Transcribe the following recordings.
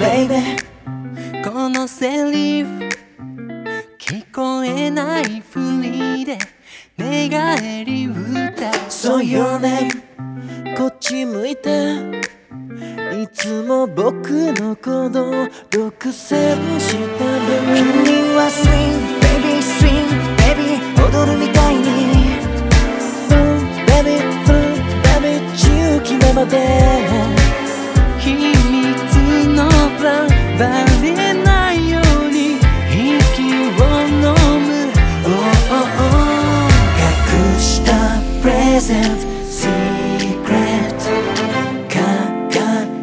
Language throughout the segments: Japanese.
baby. このセリフ聞こえないふりで寝返り歌う。そうよね。こっち向いていつも僕のこと独占してる君は swing baby swing baby 踊るみたいに。Full baby full baby 自由気ままで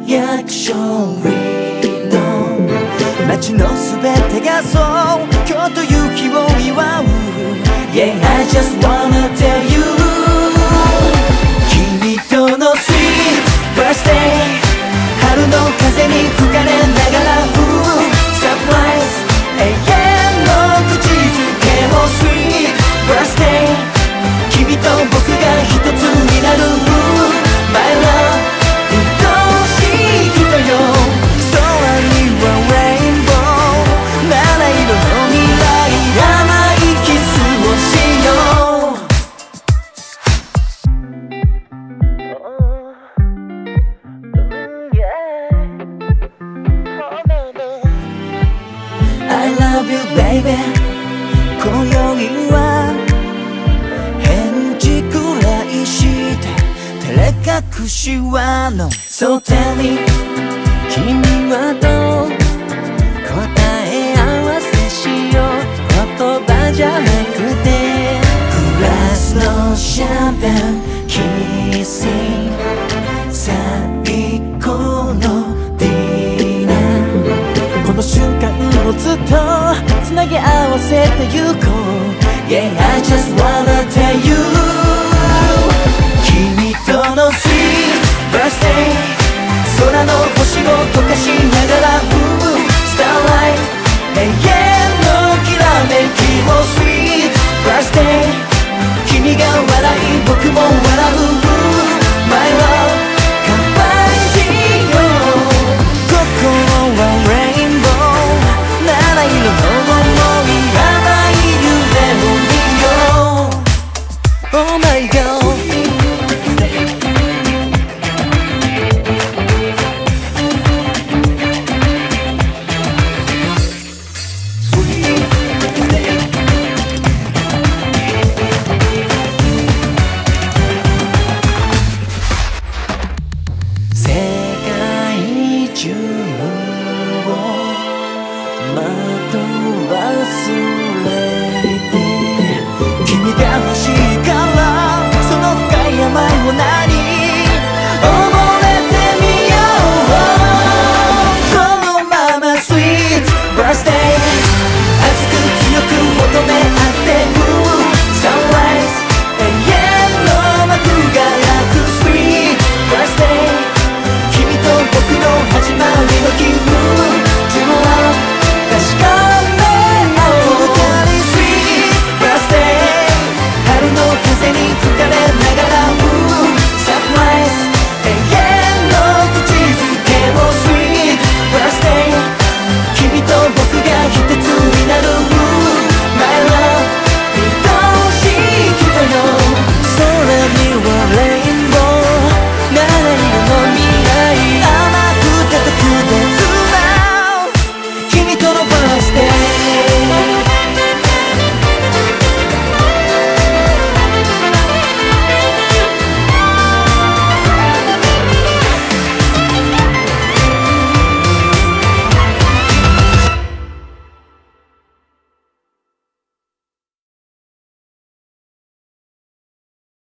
輝く勝利の街のすべてがそう。今日という日を祝う。Yeah I just wanna tell you love you baby. 今宵は。返事くらいして照れ隠しはの。So tell me 君はどう答え合わせしよう。言葉じゃなくて。グラスのシャンペン。キッつとつなぎ合わせてゆこう Yeah I just wanna tell you 君との Sweet Birthday 空の星を溶かしながら Ooh Starlight 永遠のきらめきを Sweet Birthday 君が笑い僕も笑い Oh my god.